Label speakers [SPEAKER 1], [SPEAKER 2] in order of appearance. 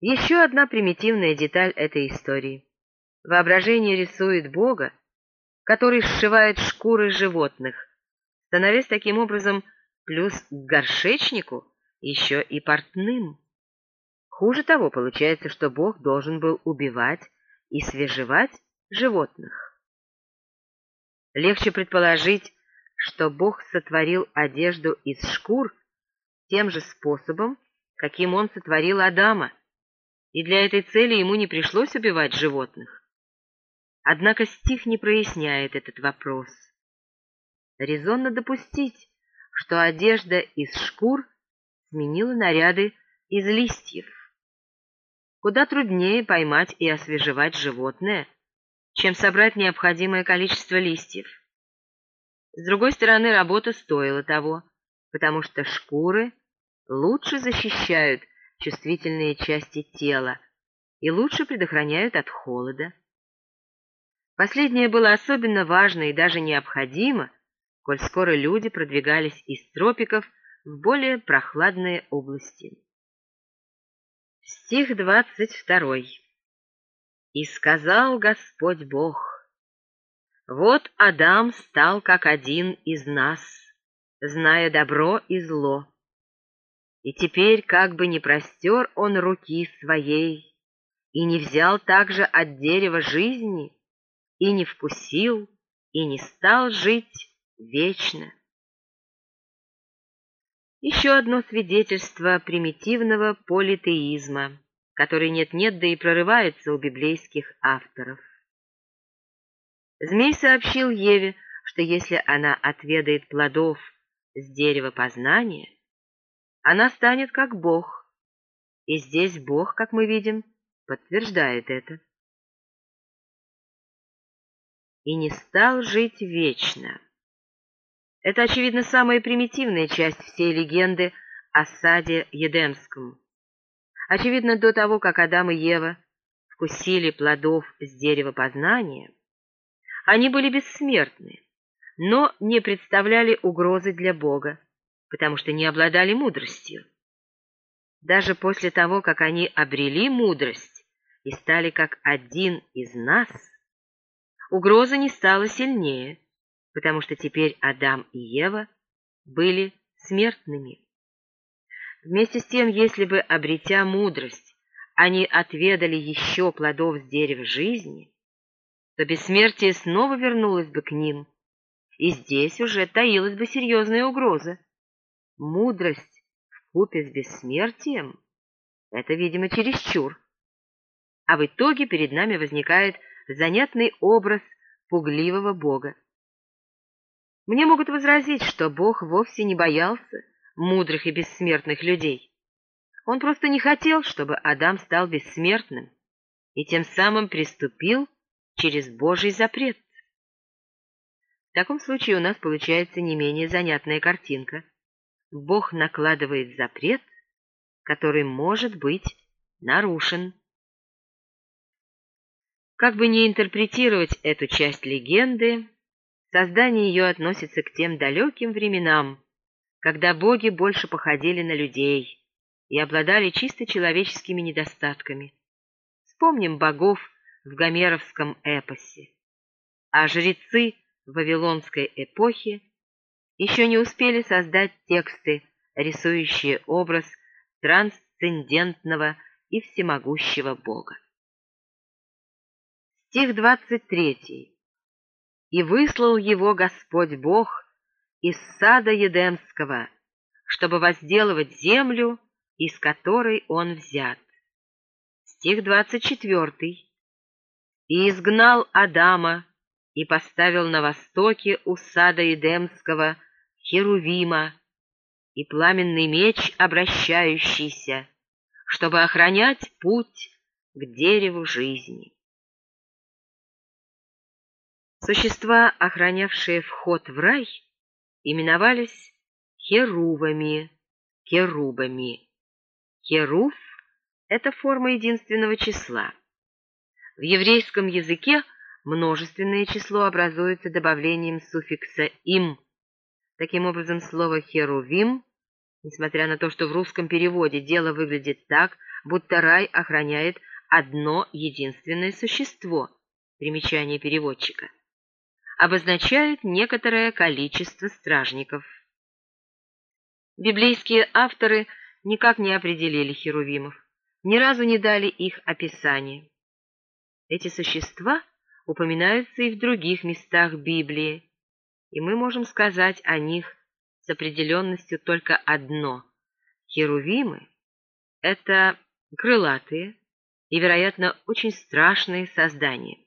[SPEAKER 1] Еще одна примитивная деталь этой истории. Воображение рисует Бога, который сшивает шкуры животных, становясь таким образом плюс к горшечнику еще и портным. Хуже того, получается, что Бог должен был убивать и свежевать животных. Легче предположить, что Бог сотворил одежду из шкур тем же способом, каким он сотворил Адама, и для этой цели ему не пришлось убивать животных. Однако стих не проясняет этот вопрос. Резонно допустить, что одежда из шкур сменила наряды из листьев. Куда труднее поймать и освежевать животное, чем собрать необходимое количество листьев. С другой стороны, работа стоила того, потому что шкуры лучше защищают чувствительные части тела и лучше предохраняют от холода. Последнее было особенно важно и даже необходимо, коль скоро люди продвигались из тропиков в более прохладные области. Стих двадцать второй. «И сказал Господь Бог, вот Адам стал как один из нас, зная добро и зло. И теперь как бы не простер он руки своей, и не взял также от дерева жизни, и не вкусил, и не стал жить вечно. Еще одно свидетельство примитивного политеизма, который нет-нет, да и прорывается у библейских авторов. Змей сообщил Еве, что если она отведает плодов с дерева познания, она станет как Бог. И здесь Бог, как мы видим, подтверждает это. И не стал жить вечно. Это, очевидно, самая примитивная часть всей легенды о саде Едемском. Очевидно, до того, как Адам и Ева вкусили плодов с дерева познания, они были бессмертны, но не представляли угрозы для Бога, потому что не обладали мудростью. Даже после того, как они обрели мудрость и стали как один из нас, угроза не стала сильнее, потому что теперь Адам и Ева были смертными. Вместе с тем, если бы, обретя мудрость, они отведали еще плодов с дерева жизни, то бессмертие снова вернулось бы к ним, и здесь уже таилась бы серьезная угроза. Мудрость в купе с бессмертием — это, видимо, чересчур. А в итоге перед нами возникает занятный образ пугливого бога. Мне могут возразить, что Бог вовсе не боялся мудрых и бессмертных людей. Он просто не хотел, чтобы Адам стал бессмертным и тем самым приступил через Божий запрет. В таком случае у нас получается не менее занятная картинка. Бог накладывает запрет, который может быть нарушен. Как бы ни интерпретировать эту часть легенды, Создание ее относится к тем далеким временам, когда боги больше походили на людей и обладали чисто человеческими недостатками. Вспомним богов в гомеровском эпосе. А жрецы в вавилонской эпохе еще не успели создать тексты, рисующие образ трансцендентного и всемогущего бога. Стих 23 и выслал его Господь Бог из сада Едемского, чтобы возделывать землю, из которой он взят. Стих 24. И изгнал Адама и поставил на востоке у сада Едемского Херувима и пламенный меч обращающийся, чтобы охранять путь к дереву жизни. Существа, охранявшие вход в рай, именовались херувами, керубами. Херув — это форма единственного числа. В еврейском языке множественное число образуется добавлением суффикса «им». Таким образом, слово «херувим», несмотря на то, что в русском переводе дело выглядит так, будто рай охраняет одно единственное существо, примечание переводчика, обозначает некоторое количество стражников. Библейские авторы никак не определили херувимов, ни разу не дали их описание. Эти существа упоминаются и в других местах Библии, и мы можем сказать о них с определенностью только одно. Херувимы — это крылатые и, вероятно, очень страшные создания.